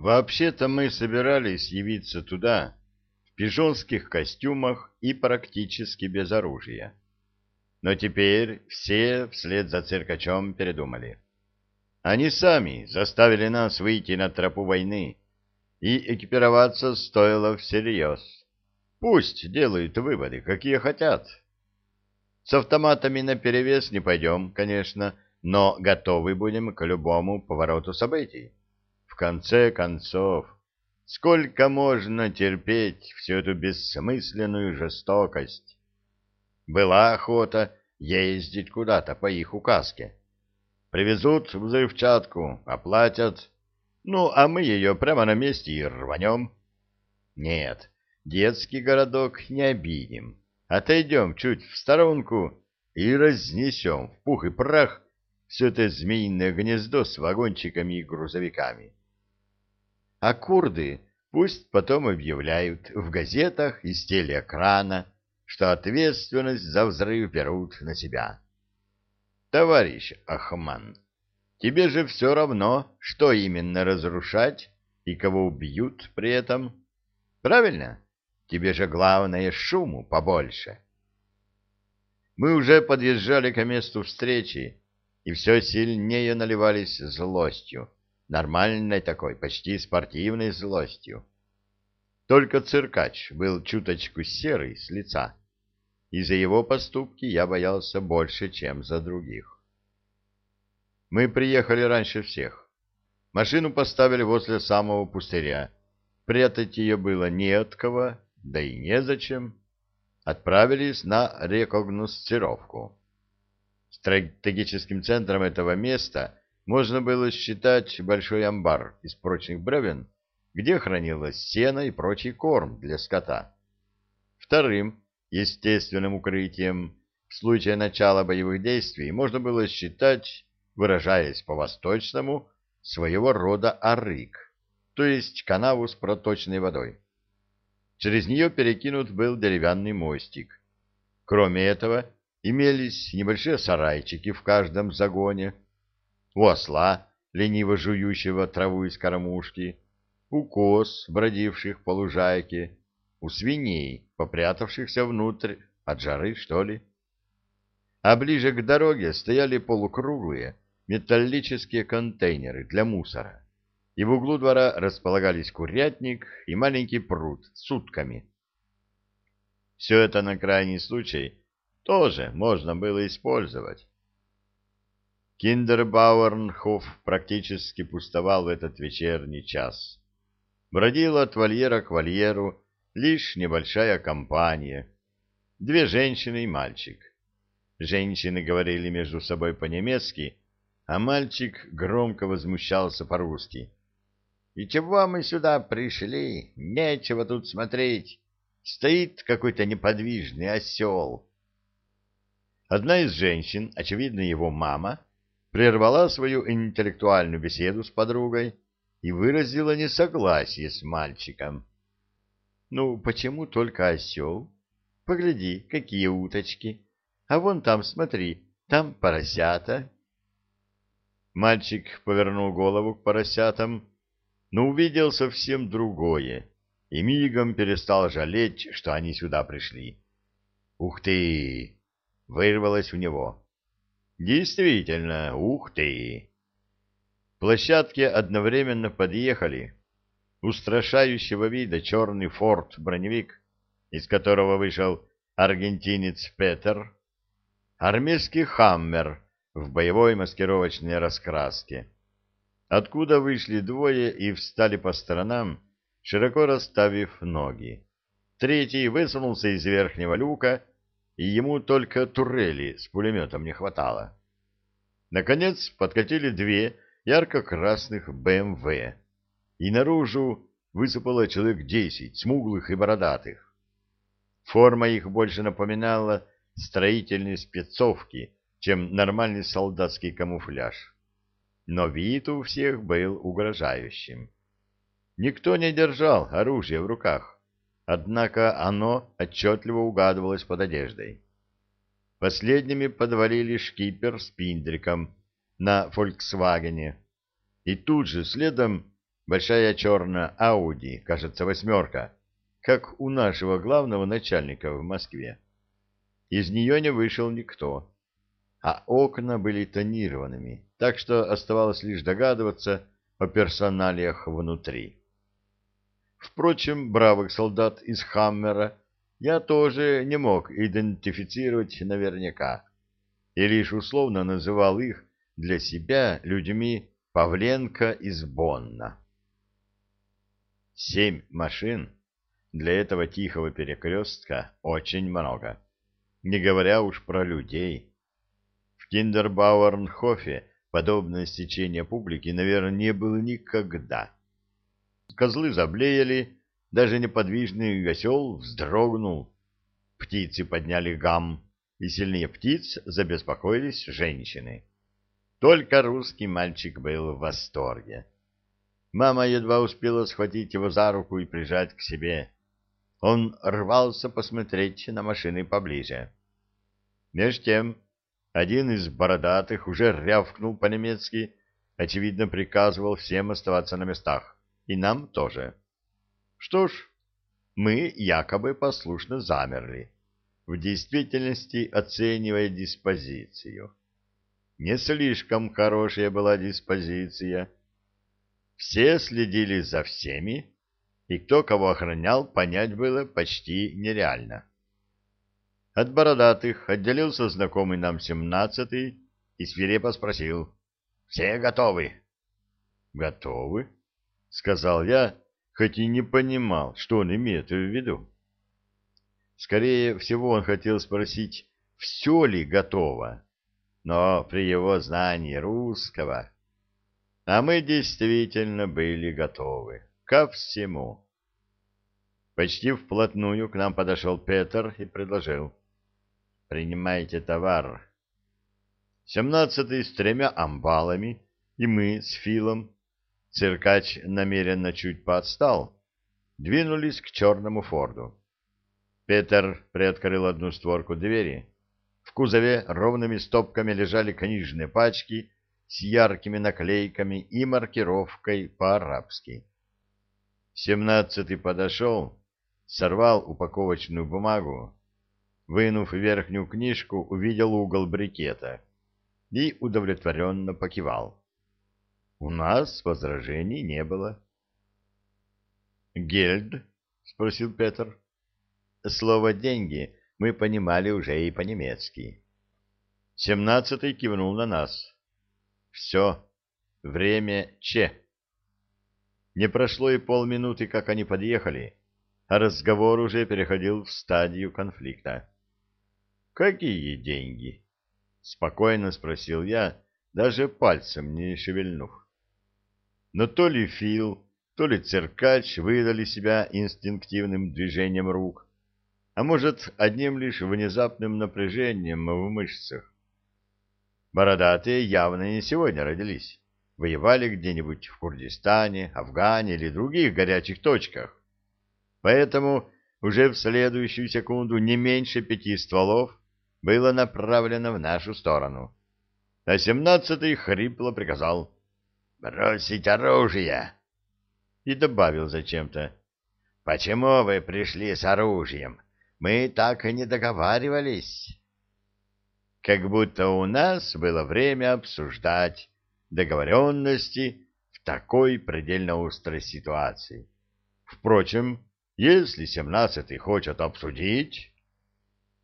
Вообще-то мы собирались явиться туда в пижонских костюмах и практически без оружия. Но теперь все вслед за циркачом передумали. Они сами заставили нас выйти на тропу войны, и экипироваться стоило всерьез. Пусть делают выводы, какие хотят. С автоматами наперевес не пойдем, конечно, но готовы будем к любому повороту событий. В конце концов, сколько можно терпеть всю эту бессмысленную жестокость? Была охота ездить куда-то по их указке. Привезут взрывчатку, оплатят, ну, а мы ее прямо на месте и рванем. Нет, детский городок не обидим. Отойдем чуть в сторонку и разнесем в пух и прах все это змеиное гнездо с вагончиками и грузовиками. А курды пусть потом объявляют в газетах и с телеэкрана, что ответственность за взрыв берут на себя. Товарищ Ахман, тебе же все равно, что именно разрушать и кого убьют при этом. Правильно? Тебе же главное шуму побольше. Мы уже подъезжали к месту встречи, и все сильнее наливались злостью, нормальной такой, почти спортивной злостью. Только циркач был чуточку серый с лица, и за его поступки я боялся больше, чем за других. Мы приехали раньше всех. Машину поставили возле самого пустыря. Прятать ее было не от кого, да и незачем, отправились на рекогносцировку. Стратегическим центром этого места можно было считать большой амбар из прочных бревен, где хранилось сено и прочий корм для скота. Вторым естественным укрытием в случае начала боевых действий можно было считать, выражаясь по-восточному, своего рода арык, то есть канаву с проточной водой. Через нее перекинут был деревянный мостик. Кроме этого, имелись небольшие сарайчики в каждом загоне. У осла, лениво жующего траву из кормушки, у коз, бродивших по лужайке, у свиней, попрятавшихся внутрь, от жары, что ли. А ближе к дороге стояли полукруглые металлические контейнеры для мусора и в углу двора располагались курятник и маленький пруд с утками. Все это на крайний случай тоже можно было использовать. Киндербауэрнхоф практически пустовал в этот вечерний час. Бродила от вольера к вольеру лишь небольшая компания. Две женщины и мальчик. Женщины говорили между собой по-немецки, а мальчик громко возмущался по-русски. И чего мы сюда пришли? Нечего тут смотреть. Стоит какой-то неподвижный осел. Одна из женщин, очевидно его мама, прервала свою интеллектуальную беседу с подругой и выразила несогласие с мальчиком. «Ну, почему только осел? Погляди, какие уточки. А вон там, смотри, там поросята». Мальчик повернул голову к поросятам но увидел совсем другое и мигом перестал жалеть, что они сюда пришли. «Ух ты!» — вырвалось у него. «Действительно, ух ты!» Площадки одновременно подъехали. Устрашающего вида черный форт-броневик, из которого вышел аргентинец Петер, армейский «Хаммер» в боевой маскировочной раскраске, откуда вышли двое и встали по сторонам, широко расставив ноги. Третий высунулся из верхнего люка, и ему только турели с пулеметом не хватало. Наконец подкатили две ярко-красных БМВ, и наружу высыпало человек десять, смуглых и бородатых. Форма их больше напоминала строительные спецовки, чем нормальный солдатский камуфляж но вид у всех был угрожающим. Никто не держал оружие в руках, однако оно отчетливо угадывалось под одеждой. Последними подвалили шкипер с пиндриком на «Фольксвагене», и тут же следом большая черная Ауди, кажется, восьмерка, как у нашего главного начальника в Москве. Из нее не вышел никто, а окна были тонированными, так что оставалось лишь догадываться о персоналиях внутри. Впрочем, бравых солдат из «Хаммера» я тоже не мог идентифицировать наверняка, и лишь условно называл их для себя людьми Павленко из Бонна. Семь машин для этого тихого перекрестка очень много, не говоря уж про людей. В Киндербауэрнхофе подобное стечение публики, наверное, не было никогда. Козлы заблеяли, даже неподвижный осел вздрогнул. Птицы подняли гам, и сильнее птиц забеспокоились женщины. Только русский мальчик был в восторге. Мама едва успела схватить его за руку и прижать к себе. Он рвался посмотреть на машины поближе. Меж тем, один из бородатых уже рявкнул по-немецки, очевидно, приказывал всем оставаться на местах и нам тоже. Что ж, мы якобы послушно замерли, в действительности оценивая диспозицию. Не слишком хорошая была диспозиция. Все следили за всеми, и кто кого охранял, понять было почти нереально. От бородатых отделился знакомый нам семнадцатый и свирепо спросил. — Все готовы? — Готовы, — сказал я, хоть и не понимал, что он имеет в виду. Скорее всего, он хотел спросить, все ли готово, но при его знании русского... А мы действительно были готовы ко всему. Почти вплотную к нам подошел Петр и предложил. «Принимайте товар». Семнадцатый с тремя амбалами, и мы с Филом Циркач намеренно чуть поотстал. Двинулись к черному форду. Петер приоткрыл одну створку двери. В кузове ровными стопками лежали книжные пачки с яркими наклейками и маркировкой по-арабски. Семнадцатый подошел, сорвал упаковочную бумагу, вынув верхнюю книжку, увидел угол брикета и удовлетворенно покивал. У нас возражений не было. «Гельд?» — спросил Петр. Слово «деньги» мы понимали уже и по-немецки. Семнадцатый кивнул на нас. «Все, время Че». Не прошло и полминуты, как они подъехали, а разговор уже переходил в стадию конфликта. «Какие деньги?» — спокойно спросил я, даже пальцем не шевельнув. Но то ли Фил, то ли Циркач выдали себя инстинктивным движением рук, а может, одним лишь внезапным напряжением в мышцах. Бородатые явно не сегодня родились. Воевали где-нибудь в Курдистане, Афгане или других горячих точках. Поэтому уже в следующую секунду не меньше пяти стволов было направлено в нашу сторону. А семнадцатый хрипло приказал бросить оружие!» И добавил зачем-то. «Почему вы пришли с оружием? Мы так и не договаривались». Как будто у нас было время обсуждать договоренности в такой предельно острой ситуации. Впрочем, если семнадцатый хочет обсудить...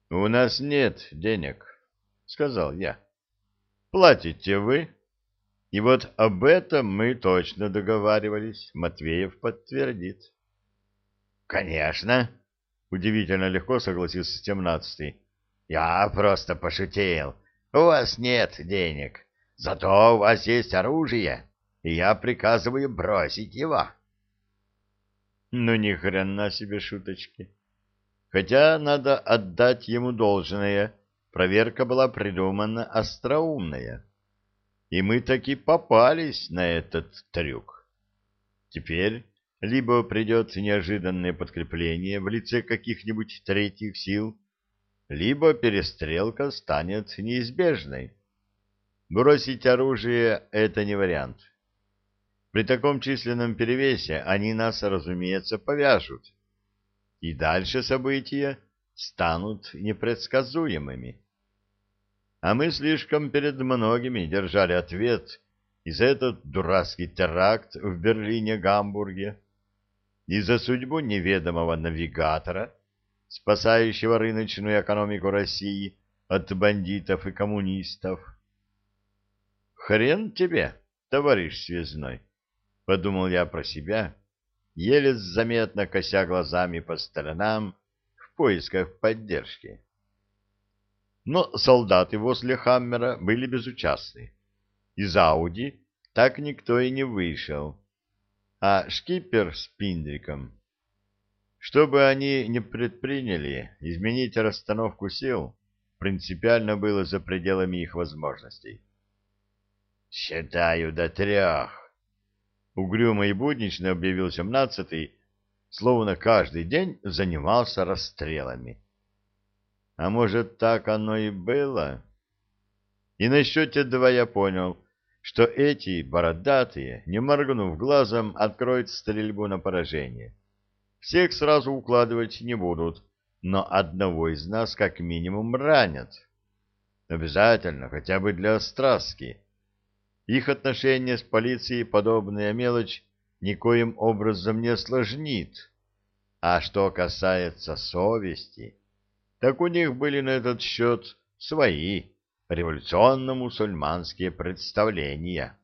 — У нас нет денег, — сказал я. — Платите вы, и вот об этом мы точно договаривались, Матвеев подтвердит. — Конечно, — удивительно легко согласился семнадцатый. — Я просто пошутил. У вас нет денег, зато у вас есть оружие, и я приказываю бросить его. Ну, ни хрена себе шуточки. Хотя надо отдать ему должное, проверка была придумана остроумная. И мы таки попались на этот трюк. Теперь либо придет неожиданное подкрепление в лице каких-нибудь третьих сил, либо перестрелка станет неизбежной. Бросить оружие — это не вариант. При таком численном перевесе они нас, разумеется, повяжут. И дальше события станут непредсказуемыми. А мы слишком перед многими держали ответ и за этот дурацкий теракт в Берлине-Гамбурге, и за судьбу неведомого навигатора, спасающего рыночную экономику России от бандитов и коммунистов. «Хрен тебе, товарищ связной!» — подумал я про себя, еле заметно кося глазами по сторонам в поисках поддержки. Но солдаты возле Хаммера были безучастны. Из Ауди так никто и не вышел. А шкипер с Пиндриком... Что бы они ни предприняли, изменить расстановку сил принципиально было за пределами их возможностей. «Считаю до трех!» Угрюмо и буднично объявил семнадцатый, словно каждый день занимался расстрелами. А может, так оно и было? И на счете два я понял, что эти бородатые, не моргнув глазом, откроют стрельбу на поражение. Всех сразу укладывать не будут, но одного из нас как минимум ранят. Обязательно, хотя бы для страстки. Их отношение с полицией подобная мелочь никоим образом не осложнит. А что касается совести, так у них были на этот счет свои революционно-мусульманские представления.